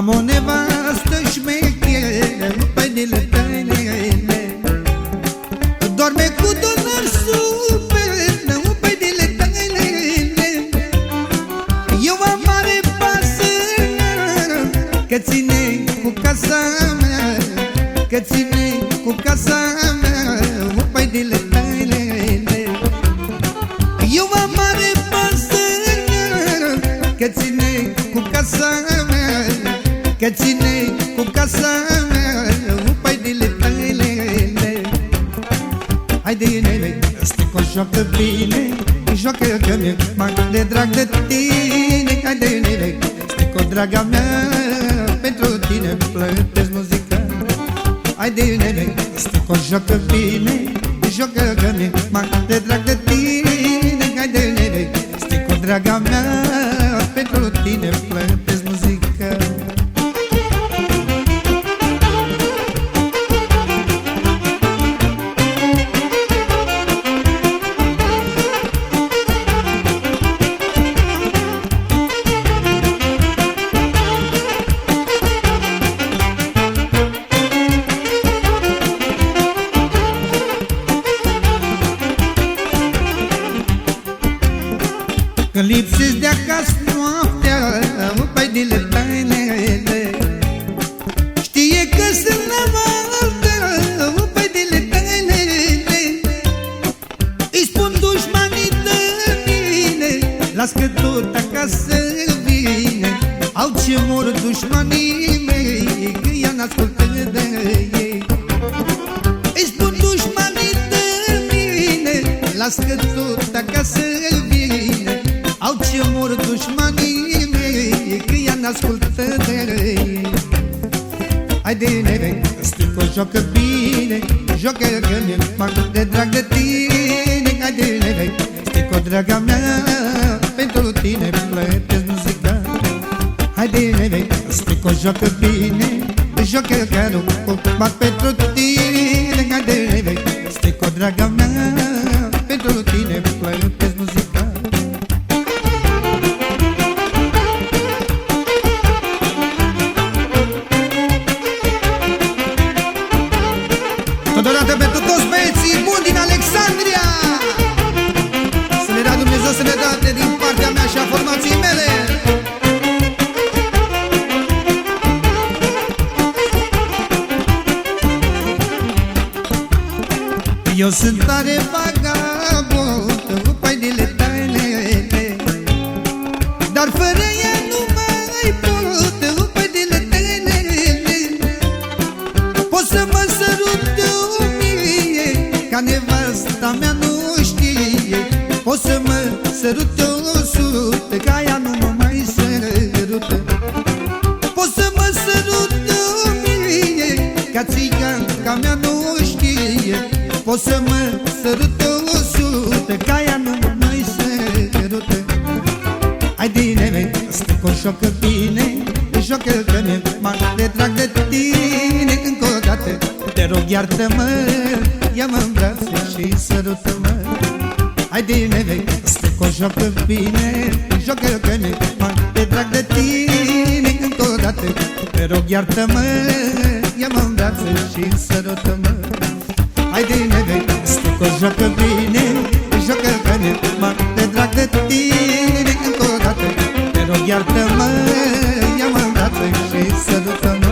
Am o nevastă șmecheră Pe dile tăinele Dorme cu donar super Pe dile tăinele Eu am mare pasă Că ține cu casa mea Că ține cu casa mea Pe dile tăinele Eu am mare pasă Că ține cu casa mea Că ține cu casa mea Nu pe dile tale Haide nene, stai cu joacă bine Joacă că mi-e mai de drag de tine. Haide nene, stai cu draga mea Pentru tine plătesc muzica Haide nene, stai cu joacă bine Joacă că mi-e mai de drag de tine. Haide nene, stai cu draga mea Pentru tine plătesc Când lipsesc de acasă noaptea Mă pai dile tainele. Știe că sunt la valtă Mă pai dile tainele. Îi spun dușmanii de mine Las că tot acasă vine. Au ce mor dușmanii mei Că ea n-ascultă de ei. Îi spun dușmanii de mine Las că tot stai cu joacă bine Joacă că mi-e fac de drag de tine Haide nene, stai cu draga mea Pentru tine plătesc muzica. Haide nene, stai cu joacă bine Joacă că nu fac pentru tine Haide nene, stai cu draga mea Eu sunt tare vagabond Cu painile tale. Dar fără ea nu mai pot Cu painile tale. Poți să mă sărut de mie Ca nevasta mea nu știe. Poți să mă sărut de o sută Ca ea nu mă știe Poți să mă sărut de o sută Ca ea nu mă mai sărută Hai din stai cu joacă bine Joacă că mi-e mai de drag de tine. Încă o dată te rog iartă-mă Ia-mă în brațe și sărută-mă. Hai din stai cu joacă bine Joacă că mi-e mai de drag de tine. Încă o dată te rog iartă-mă Ia-mă în brațe și sărută-mă. Hai din stai cu joacă bine Joacă că mi-e mai de drag de tine Încă o dată. Te rog iartă-mă Ia-mă în brațe și sărută-mă